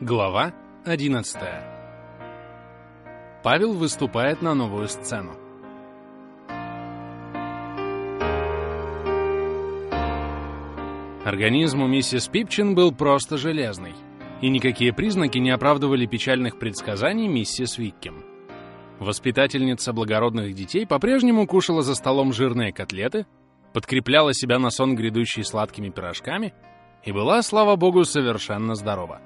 Глава 11 Павел выступает на новую сцену. Организм у миссис Пипчин был просто железный, и никакие признаки не оправдывали печальных предсказаний миссис Виккем. Воспитательница благородных детей по-прежнему кушала за столом жирные котлеты, подкрепляла себя на сон грядущей сладкими пирожками и была, слава богу, совершенно здорова.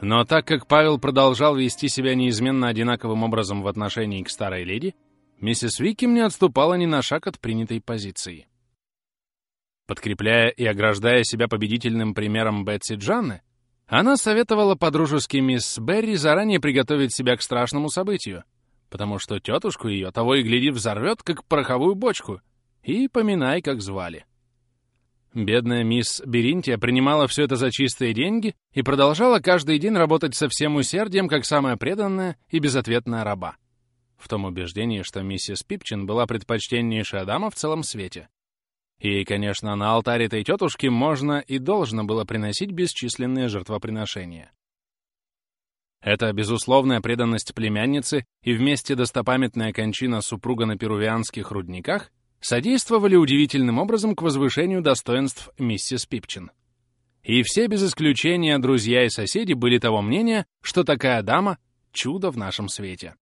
Но так как Павел продолжал вести себя неизменно одинаковым образом в отношении к старой леди, миссис Виккем не отступала ни на шаг от принятой позиции. Подкрепляя и ограждая себя победительным примером Бетси Джанны, она советовала подружески мисс Берри заранее приготовить себя к страшному событию, потому что тетушку ее того и гляди взорвет, как пороховую бочку, и поминай, как звали. Бедная мисс Беринтия принимала все это за чистые деньги и продолжала каждый день работать со всем усердием, как самая преданная и безответная раба. В том убеждении, что миссис Пипчин была предпочтеннейшая дама в целом свете. И, конечно, на алтарь этой тетушки можно и должно было приносить бесчисленные жертвоприношения. Эта безусловная преданность племянницы и вместе достопамятная кончина супруга на перувианских рудниках содействовали удивительным образом к возвышению достоинств миссис Пипчин. И все без исключения друзья и соседи были того мнения, что такая дама — чудо в нашем свете.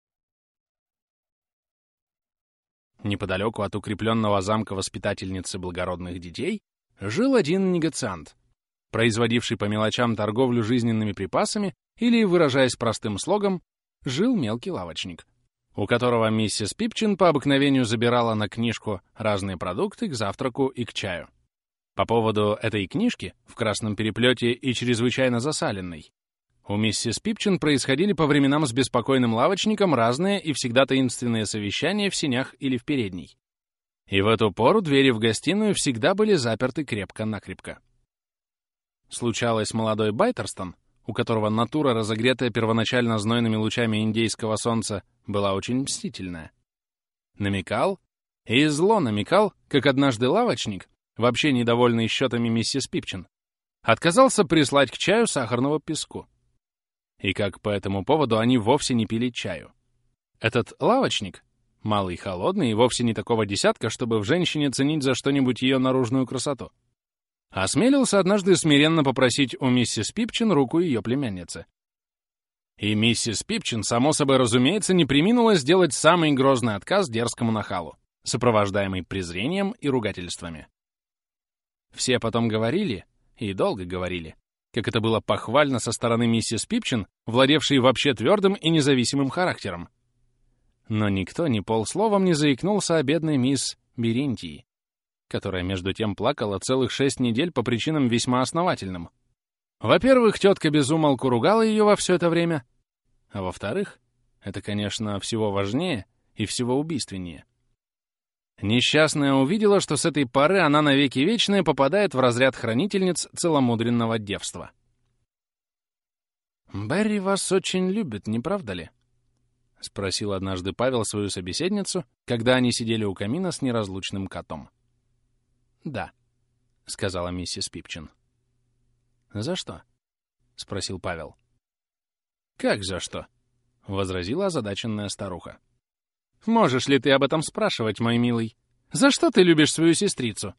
Неподалеку от укрепленного замка воспитательницы благородных детей жил один негациант, производивший по мелочам торговлю жизненными припасами или, выражаясь простым слогом, жил мелкий лавочник у которого миссис Пипчин по обыкновению забирала на книжку разные продукты к завтраку и к чаю. По поводу этой книжки, в красном переплете и чрезвычайно засаленной, у миссис Пипчин происходили по временам с беспокойным лавочником разные и всегда таинственные совещания в синях или в передней. И в эту пору двери в гостиную всегда были заперты крепко-накрепко. Случалось, молодой Байтерстон, у которого натура, разогретая первоначально знойными лучами индейского солнца, была очень мстительная. Намекал, и зло намекал, как однажды лавочник, вообще недовольный счетами миссис Пипчин, отказался прислать к чаю сахарного песку. И как по этому поводу они вовсе не пили чаю. Этот лавочник, малый холодный, и вовсе не такого десятка, чтобы в женщине ценить за что-нибудь ее наружную красоту, осмелился однажды смиренно попросить у миссис Пипчин руку ее племянницы. И миссис Пипчин, само собой разумеется, не приминула сделать самый грозный отказ дерзкому нахалу, сопровождаемый презрением и ругательствами. Все потом говорили, и долго говорили, как это было похвально со стороны миссис Пипчин, владевшей вообще твердым и независимым характером. Но никто ни полсловом не заикнулся о бедной мисс Беринтии, которая между тем плакала целых шесть недель по причинам весьма основательным, во-первых, тетка безумолку ругала ее во все это время, а во-вторых, это, конечно, всего важнее и всего убийственнее. Несчастная увидела, что с этой поры она навеки вечная попадает в разряд хранительниц целомудренного девства. «Берри вас очень любит, не правда ли?» — спросил однажды Павел свою собеседницу, когда они сидели у камина с неразлучным котом. «Да», — сказала миссис Пипчин. «За что?» — спросил Павел. «Как за что?» — возразила озадаченная старуха. «Можешь ли ты об этом спрашивать, мой милый? За что ты любишь свою сестрицу?»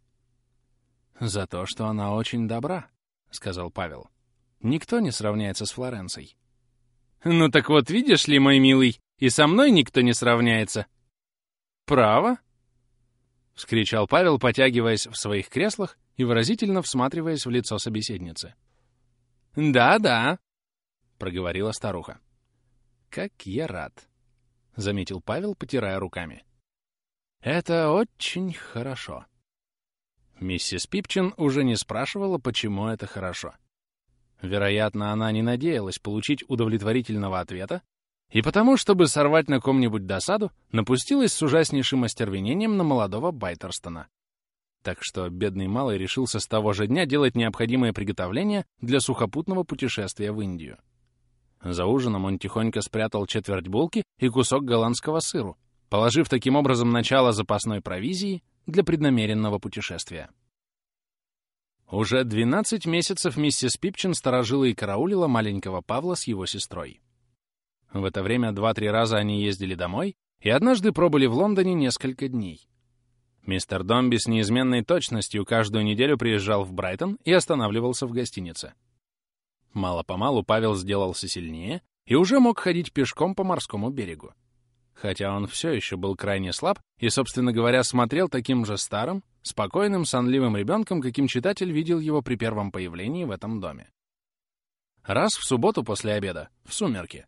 «За то, что она очень добра», — сказал Павел. «Никто не сравняется с Флоренцией». «Ну так вот, видишь ли, мой милый, и со мной никто не сравняется». «Право?» — вскричал Павел, потягиваясь в своих креслах и выразительно всматриваясь в лицо собеседницы. «Да-да», — проговорила старуха. «Как я рад», — заметил Павел, потирая руками. «Это очень хорошо». Миссис Пипчин уже не спрашивала, почему это хорошо. Вероятно, она не надеялась получить удовлетворительного ответа, и потому, чтобы сорвать на ком-нибудь досаду, напустилась с ужаснейшим остервенением на молодого Байтерстона. Так что бедный малый решился с того же дня делать необходимые приготовления для сухопутного путешествия в Индию. За ужином он тихонько спрятал четверть булки и кусок голландского сыру, положив таким образом начало запасной провизии для преднамеренного путешествия. Уже 12 месяцев миссис Пипчин сторожила и караулила маленького Павла с его сестрой. В это время два-три раза они ездили домой и однажды пробыли в Лондоне несколько дней. Мистер Домби с неизменной точностью каждую неделю приезжал в Брайтон и останавливался в гостинице. Мало-помалу Павел сделался сильнее и уже мог ходить пешком по морскому берегу. Хотя он все еще был крайне слаб и, собственно говоря, смотрел таким же старым, спокойным, сонливым ребенком, каким читатель видел его при первом появлении в этом доме. Раз в субботу после обеда, в сумерки,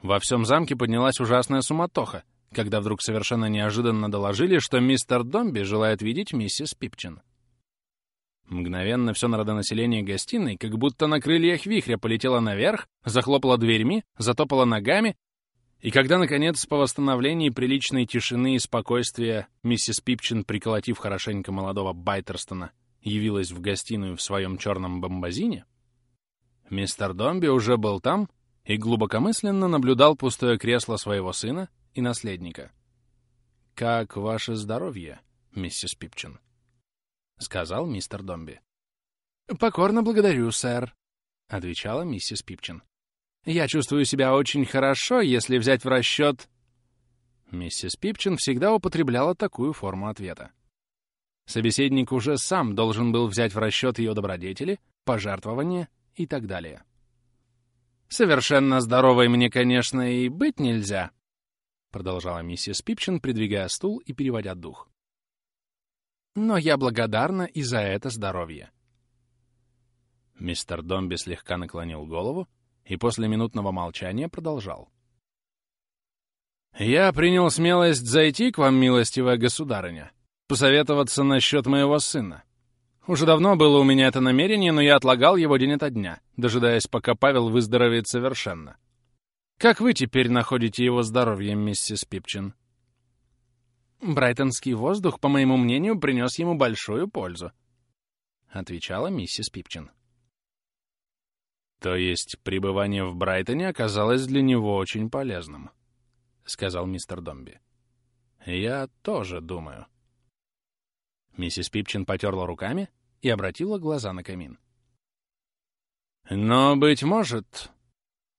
во всем замке поднялась ужасная суматоха, когда вдруг совершенно неожиданно доложили, что мистер Домби желает видеть миссис Пипчин. Мгновенно все народонаселение гостиной, как будто на крыльях вихря, полетело наверх, захлопало дверьми, затопало ногами, и когда, наконец, по восстановлении приличной тишины и спокойствия миссис Пипчин, приколотив хорошенько молодого Байтерстона, явилась в гостиную в своем черном бомбазине, мистер Домби уже был там и глубокомысленно наблюдал пустое кресло своего сына и наследника. «Как ваше здоровье, миссис Пипчин?» — сказал мистер Домби. «Покорно благодарю, сэр», — отвечала миссис Пипчин. «Я чувствую себя очень хорошо, если взять в расчет...» Миссис Пипчин всегда употребляла такую форму ответа. Собеседник уже сам должен был взять в расчет ее добродетели, пожертвования и так далее. «Совершенно здоровой мне, конечно, и быть нельзя», продолжала миссис Пипчин, придвигая стул и переводя дух. «Но я благодарна и за это здоровье». Мистер Домби слегка наклонил голову и после минутного молчания продолжал. «Я принял смелость зайти к вам, милостивая государыня, посоветоваться насчет моего сына. Уже давно было у меня это намерение, но я отлагал его день ото дня, дожидаясь, пока Павел выздоровеет совершенно. Как вы теперь находите его здоровье, миссис Пипчин? Брайтонский воздух, по моему мнению, принес ему большую пользу, — отвечала миссис Пипчин. То есть пребывание в Брайтоне оказалось для него очень полезным, — сказал мистер Домби. Я тоже думаю. Миссис Пипчин потерла руками и обратила глаза на камин. «Но, быть может, —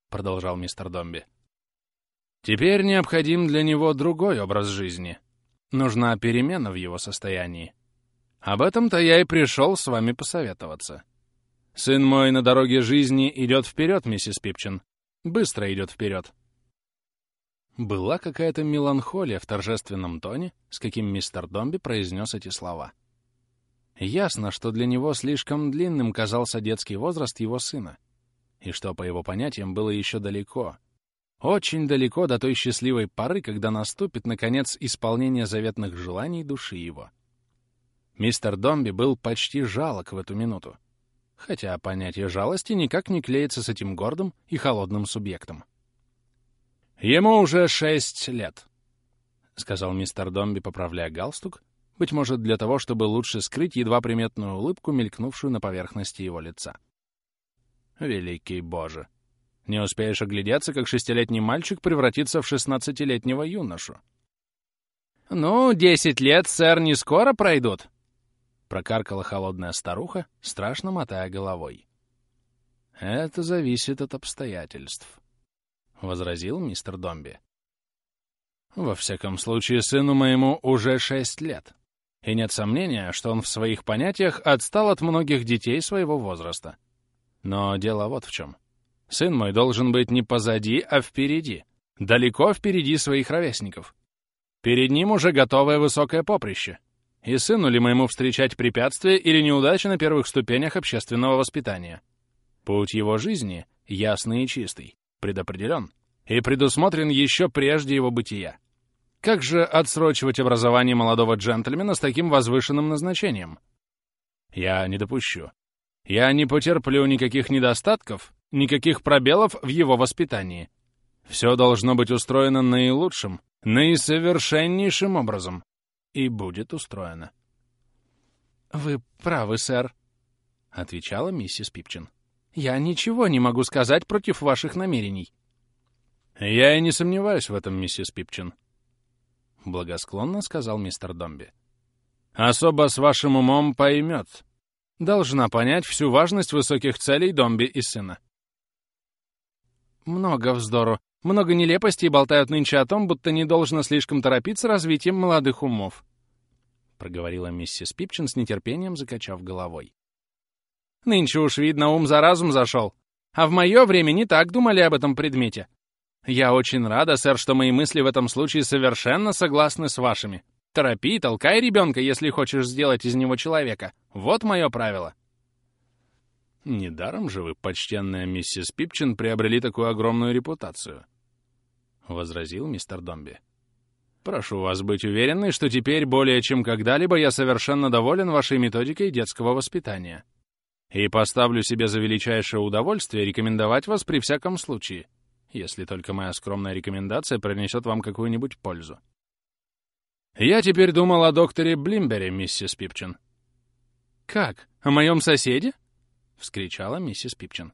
продолжал мистер Домби. «Теперь необходим для него другой образ жизни. Нужна перемена в его состоянии. Об этом-то я и пришел с вами посоветоваться. Сын мой на дороге жизни идет вперед, миссис Пипчин. Быстро идет вперед». Была какая-то меланхолия в торжественном тоне, с каким мистер Домби произнес эти слова. Ясно, что для него слишком длинным казался детский возраст его сына и что, по его понятиям, было еще далеко. Очень далеко до той счастливой поры, когда наступит, наконец, исполнение заветных желаний души его. Мистер Домби был почти жалок в эту минуту, хотя понятие жалости никак не клеится с этим гордым и холодным субъектом. «Ему уже шесть лет», — сказал мистер Домби, поправляя галстук, быть может, для того, чтобы лучше скрыть едва приметную улыбку, мелькнувшую на поверхности его лица. Великий Боже! Не успеешь оглядеться, как шестилетний мальчик превратится в шестнадцатилетнего юношу. «Ну, десять лет, сэр, не скоро пройдут!» Прокаркала холодная старуха, страшно мотая головой. «Это зависит от обстоятельств», — возразил мистер Домби. «Во всяком случае, сыну моему уже шесть лет, и нет сомнения, что он в своих понятиях отстал от многих детей своего возраста. Но дело вот в чем. Сын мой должен быть не позади, а впереди. Далеко впереди своих ровесников. Перед ним уже готовое высокое поприще. И сыну ли моему встречать препятствия или неудачи на первых ступенях общественного воспитания? Путь его жизни ясный и чистый, предопределен и предусмотрен еще прежде его бытия. Как же отсрочивать образование молодого джентльмена с таким возвышенным назначением? Я не допущу, я не потерплю никаких недостатков, никаких пробелов в его воспитании. Все должно быть устроено наилучшим, наисовершеннейшим образом. И будет устроено. «Вы правы, сэр», — отвечала миссис Пипчин. «Я ничего не могу сказать против ваших намерений». «Я и не сомневаюсь в этом, миссис Пипчин», — благосклонно сказал мистер Домби. «Особо с вашим умом поймет, должна понять всю важность высоких целей Домби и сына. Много вздору, много нелепостей болтают нынче о том, будто не должно слишком торопиться развитием молодых умов. — проговорила миссис Пипчин с нетерпением, закачав головой. «Нынче уж, видно, ум за разум зашел. А в мое время не так думали об этом предмете. Я очень рада, сэр, что мои мысли в этом случае совершенно согласны с вашими. Торопи, толкай ребенка, если хочешь сделать из него человека. Вот мое правило». «Недаром же вы, почтенная миссис Пипчин, приобрели такую огромную репутацию», — возразил мистер Домби. Прошу вас быть уверенной, что теперь более чем когда-либо я совершенно доволен вашей методикой детского воспитания. И поставлю себе за величайшее удовольствие рекомендовать вас при всяком случае, если только моя скромная рекомендация принесет вам какую-нибудь пользу. Я теперь думал о докторе Блимбере, миссис Пипчин. «Как? О моем соседе?» — вскричала миссис Пипчин.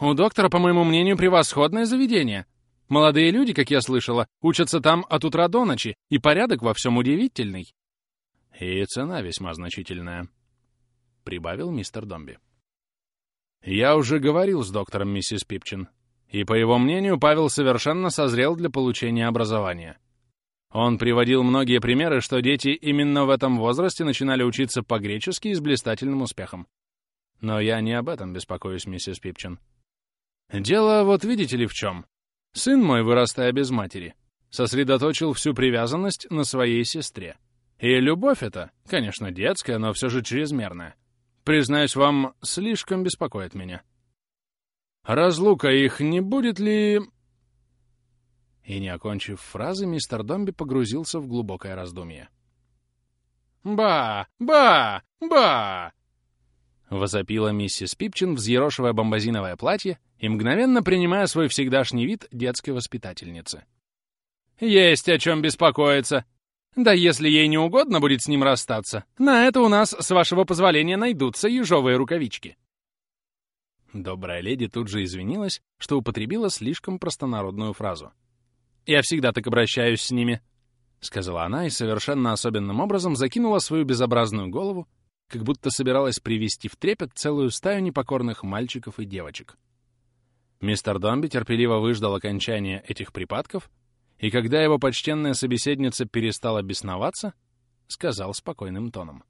«У доктора, по моему мнению, превосходное заведение. Молодые люди, как я слышала, учатся там от утра до ночи, и порядок во всем удивительный. И цена весьма значительная, — прибавил мистер Домби. Я уже говорил с доктором миссис Пипчин, и, по его мнению, Павел совершенно созрел для получения образования. Он приводил многие примеры, что дети именно в этом возрасте начинали учиться по-гречески с блистательным успехом. Но я не об этом беспокоюсь, миссис Пипчин. Дело вот видите ли в чем. Сын мой, вырастая без матери, сосредоточил всю привязанность на своей сестре. И любовь эта, конечно, детская, но все же чрезмерная, признаюсь вам, слишком беспокоит меня. Разлука их не будет ли... И не окончив фразы, мистер Домби погрузился в глубокое раздумье. «Ба! Ба! Ба!» — возопила миссис Пипчин, взъерошивая бомбазиновое платье и мгновенно принимая свой всегдашний вид детской воспитательницы. «Есть о чем беспокоиться. Да если ей не угодно будет с ним расстаться, на это у нас, с вашего позволения, найдутся ежовые рукавички». Добрая леди тут же извинилась, что употребила слишком простонародную фразу. «Я всегда так обращаюсь с ними», — сказала она и совершенно особенным образом закинула свою безобразную голову как будто собиралась привести в трепет целую стаю непокорных мальчиков и девочек. Мистер Домби терпеливо выждал окончания этих припадков, и когда его почтенная собеседница перестала бесноваться, сказал спокойным тоном.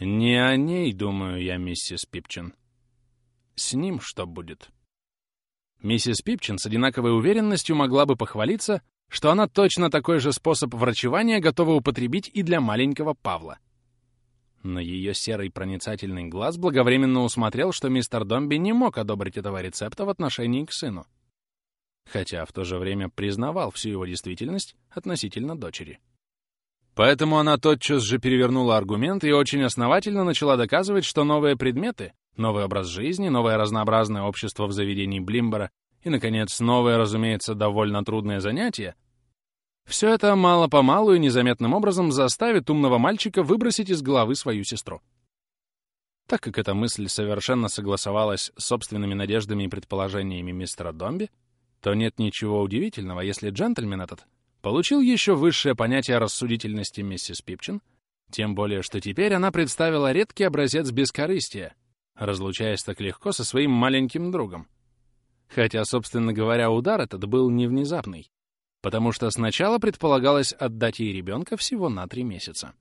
«Не о ней, думаю я, миссис Пипчин. С ним что будет?» Миссис Пипчин с одинаковой уверенностью могла бы похвалиться, что она точно такой же способ врачевания готова употребить и для маленького Павла — но ее серый проницательный глаз благовременно усмотрел, что мистер Домби не мог одобрить этого рецепта в отношении к сыну. Хотя в то же время признавал всю его действительность относительно дочери. Поэтому она тотчас же перевернула аргумент и очень основательно начала доказывать, что новые предметы, новый образ жизни, новое разнообразное общество в заведении Блимбора и, наконец, новое, разумеется, довольно трудное занятие все это мало-помалу и незаметным образом заставит умного мальчика выбросить из головы свою сестру. Так как эта мысль совершенно согласовалась с собственными надеждами и предположениями мистера Домби, то нет ничего удивительного, если джентльмен этот получил еще высшее понятие рассудительности миссис Пипчин, тем более, что теперь она представила редкий образец бескорыстия, разлучаясь так легко со своим маленьким другом. Хотя, собственно говоря, удар этот был не внезапный, потому что сначала предполагалось отдать ей ребенка всего на три месяца.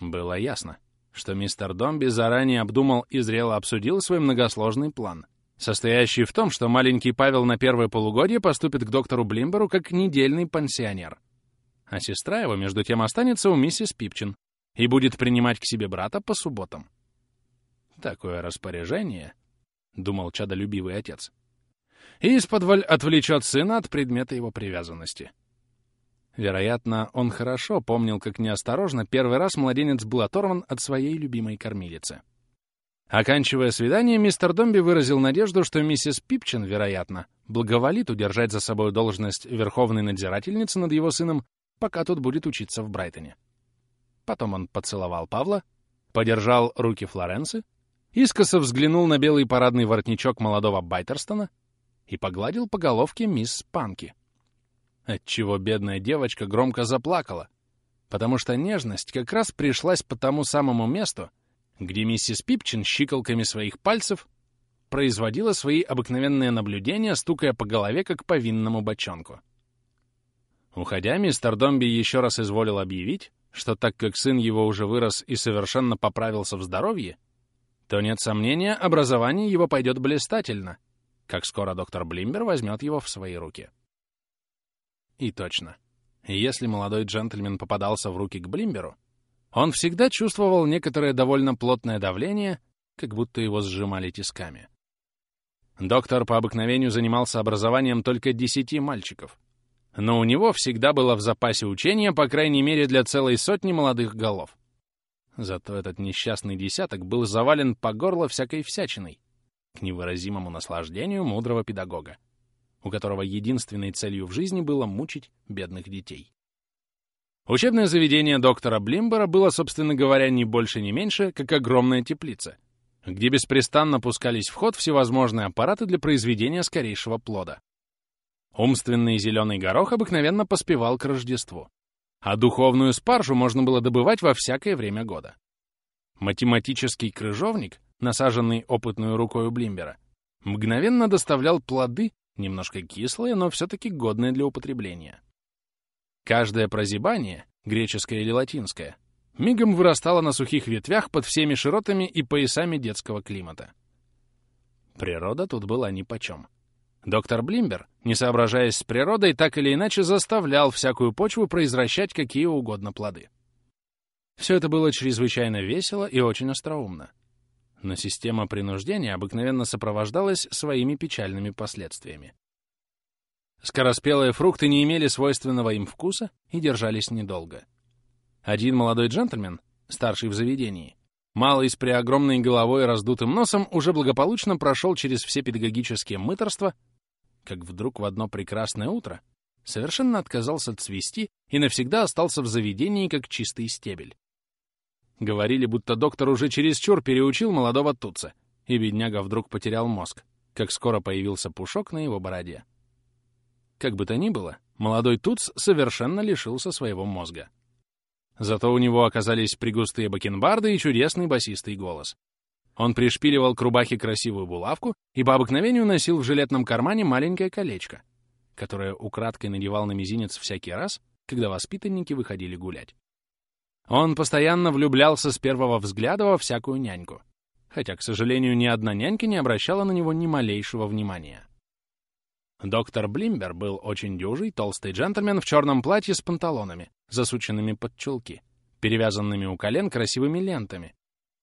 Было ясно, что мистер Домби заранее обдумал и зрело обсудил свой многосложный план, состоящий в том, что маленький Павел на первое полугодие поступит к доктору Блимберу как недельный пансионер, а сестра его, между тем, останется у миссис Пипчин и будет принимать к себе брата по субботам. Такое распоряжение, — думал чадолюбивый отец, — исподволь отвлечет сына от предмета его привязанности. Вероятно, он хорошо помнил, как неосторожно первый раз младенец был оторван от своей любимой кормилицы. Оканчивая свидание, мистер Домби выразил надежду, что миссис Пипчин, вероятно, благоволит удержать за собой должность верховной надзирательницы над его сыном, пока тот будет учиться в Брайтоне. Потом он поцеловал Павла, подержал руки Флоренции, искоса взглянул на белый парадный воротничок молодого Байтерстона и погладил по головке мисс Панки. Отчего бедная девочка громко заплакала, потому что нежность как раз пришлась по тому самому месту, где миссис Пипчин щиколками своих пальцев производила свои обыкновенные наблюдения, стукая по голове, как по винному бочонку. Уходя, мистер Домби еще раз изволил объявить, что так как сын его уже вырос и совершенно поправился в здоровье, то нет сомнения, образование его пойдет блистательно, как скоро доктор Блимбер возьмет его в свои руки. И точно. Если молодой джентльмен попадался в руки к Блимберу, он всегда чувствовал некоторое довольно плотное давление, как будто его сжимали тисками. Доктор по обыкновению занимался образованием только десяти мальчиков, но у него всегда было в запасе учения, по крайней мере, для целой сотни молодых голов. Зато этот несчастный десяток был завален по горло всякой всячиной, к невыразимому наслаждению мудрого педагога, у которого единственной целью в жизни было мучить бедных детей. Учебное заведение доктора Блимбера было, собственно говоря, не больше, не меньше, как огромная теплица, где беспрестанно пускались в ход всевозможные аппараты для произведения скорейшего плода. Умственный зеленый горох обыкновенно поспевал к Рождеству, а духовную спаржу можно было добывать во всякое время года. Математический крыжовник, насаженный опытную рукой Блимбера, мгновенно доставлял плоды, немножко кислые, но все-таки годные для употребления. Каждое прозябание, греческое или латинское, мигом вырастало на сухих ветвях под всеми широтами и поясами детского климата. Природа тут была нипочем. Доктор Блимбер, не соображаясь с природой, так или иначе заставлял всякую почву произвращать какие угодно плоды. Все это было чрезвычайно весело и очень остроумно. Но система принуждения обыкновенно сопровождалась своими печальными последствиями. Скороспелые фрукты не имели свойственного им вкуса и держались недолго. Один молодой джентльмен, старший в заведении, малый с преогромной головой и раздутым носом, уже благополучно прошел через все педагогические мыторства как вдруг в одно прекрасное утро совершенно отказался цвести и навсегда остался в заведении как чистый стебель. Говорили, будто доктор уже чересчур переучил молодого туца, и бедняга вдруг потерял мозг, как скоро появился пушок на его бороде. Как бы то ни было, молодой туц совершенно лишился своего мозга. Зато у него оказались пригустые бакенбарды и чудесный басистый голос. Он пришпиливал к рубахе красивую булавку и по обыкновению носил в жилетном кармане маленькое колечко, которое украдкой надевал на мизинец всякий раз, когда воспитанники выходили гулять. Он постоянно влюблялся с первого взгляда во всякую няньку, хотя, к сожалению, ни одна нянька не обращала на него ни малейшего внимания. Доктор Блимбер был очень дюжий, толстый джентльмен в черном платье с панталонами, засученными под чулки, перевязанными у колен красивыми лентами,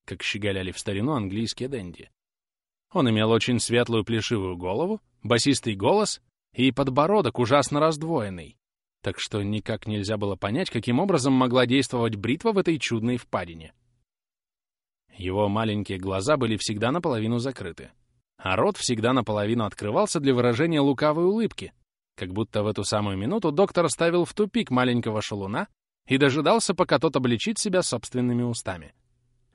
как щеголяли в старину английские денди. Он имел очень светлую плешивую голову, басистый голос и подбородок ужасно раздвоенный, так что никак нельзя было понять, каким образом могла действовать бритва в этой чудной впадине. Его маленькие глаза были всегда наполовину закрыты, а рот всегда наполовину открывался для выражения лукавой улыбки, как будто в эту самую минуту доктор ставил в тупик маленького шалуна и дожидался, пока тот обличит себя собственными устами.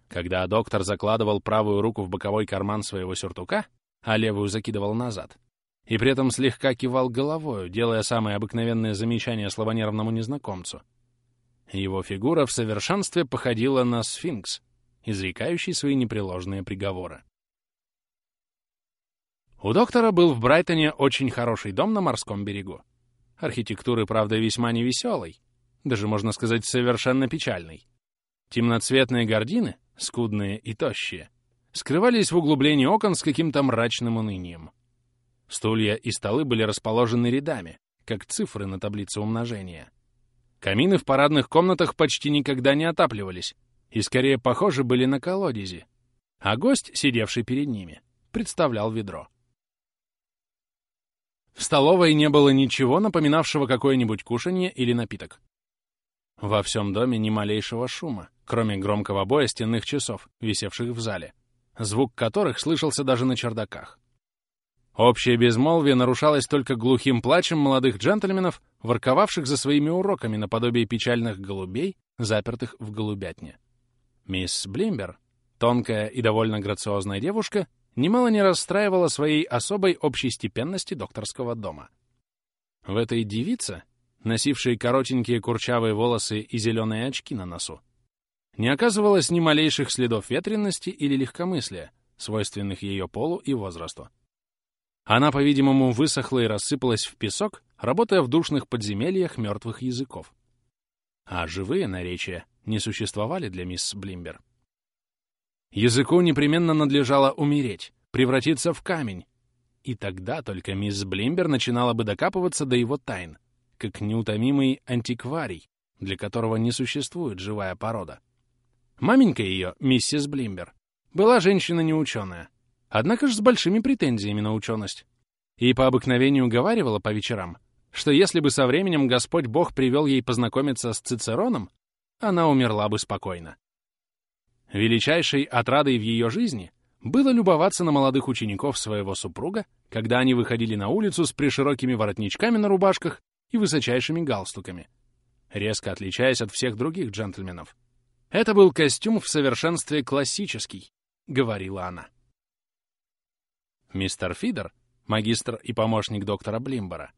Когда доктор закладывал правую руку в боковой карман своего сюртука, а левую закидывал назад, и при этом слегка кивал головою, делая самые обыкновенные замечания слабонервному незнакомцу, его фигура в совершенстве походила на сфинкс, изрекающий свои непреложные приговоры. У доктора был в Брайтоне очень хороший дом на морском берегу. Архитектуры, правда, весьма невеселой, даже, можно сказать, совершенно печальной. Темноцветные гардины, скудные и тощие, скрывались в углублении окон с каким-то мрачным унынием. Стулья и столы были расположены рядами, как цифры на таблице умножения. Камины в парадных комнатах почти никогда не отапливались и скорее похожи были на колодези, а гость, сидевший перед ними, представлял ведро. В столовой не было ничего, напоминавшего какое-нибудь кушанье или напиток. Во всем доме ни малейшего шума, кроме громкого боя стенных часов, висевших в зале, звук которых слышался даже на чердаках. Общее безмолвие нарушалось только глухим плачем молодых джентльменов, ворковавших за своими уроками наподобие печальных голубей, запертых в голубятне. Мисс Блимбер, тонкая и довольно грациозная девушка, немало не расстраивала своей особой общей степенности докторского дома. В этой девице, носившей коротенькие курчавые волосы и зеленые очки на носу, не оказывалось ни малейших следов ветренности или легкомыслия, свойственных ее полу и возрасту. Она, по-видимому, высохла и рассыпалась в песок, работая в душных подземельях мертвых языков. А живые наречия не существовали для мисс Блимбер. Языку непременно надлежало умереть, превратиться в камень, и тогда только мисс Блимбер начинала бы докапываться до его тайн, как неутомимый антикварий, для которого не существует живая порода. Маменька ее, миссис Блимбер, была женщина неученая, однако же с большими претензиями на ученость, и по обыкновению уговаривала по вечерам, что если бы со временем Господь Бог привел ей познакомиться с Цицероном, она умерла бы спокойно. Величайшей отрадой в ее жизни было любоваться на молодых учеников своего супруга, когда они выходили на улицу с приширокими воротничками на рубашках и высочайшими галстуками, резко отличаясь от всех других джентльменов. Это был костюм в совершенстве классический, — говорила она. Мистер Фидер, магистр и помощник доктора Блимбора,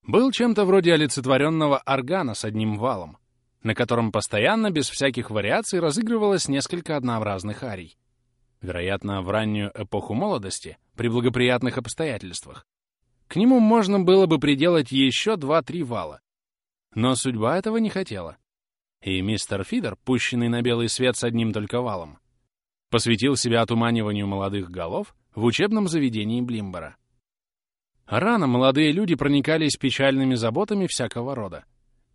был чем-то вроде олицетворенного органа с одним валом, на котором постоянно, без всяких вариаций, разыгрывалось несколько однообразных арий. Вероятно, в раннюю эпоху молодости, при благоприятных обстоятельствах. К нему можно было бы приделать еще два-три вала. Но судьба этого не хотела. И мистер Фидер, пущенный на белый свет с одним только валом, посвятил себя отуманиванию молодых голов в учебном заведении Блимбора. Рано молодые люди проникались печальными заботами всякого рода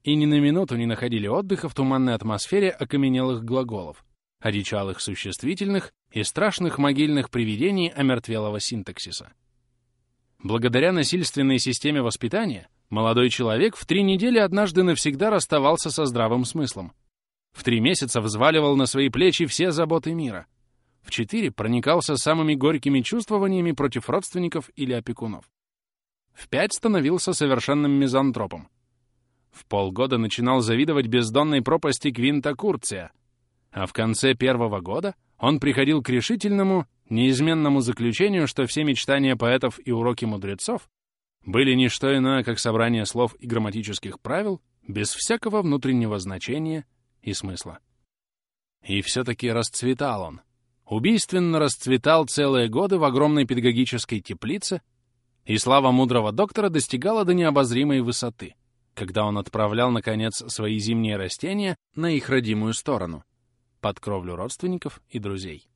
и ни на минуту не находили отдыха в туманной атмосфере окаменелых глаголов, одичалых существительных и страшных могильных привидений омертвелого синтаксиса. Благодаря насильственной системе воспитания молодой человек в три недели однажды навсегда расставался со здравым смыслом. В три месяца взваливал на свои плечи все заботы мира — в четыре проникался самыми горькими чувствованиями против родственников или опекунов. В пять становился совершенным мизантропом. В полгода начинал завидовать бездонной пропасти Квинта Курция, а в конце первого года он приходил к решительному, неизменному заключению, что все мечтания поэтов и уроки мудрецов были не что иное, как собрание слов и грамматических правил без всякого внутреннего значения и смысла. И все-таки расцветал он, убийственно расцветал целые годы в огромной педагогической теплице, и слава мудрого доктора достигала до необозримой высоты, когда он отправлял, наконец, свои зимние растения на их родимую сторону, под кровлю родственников и друзей.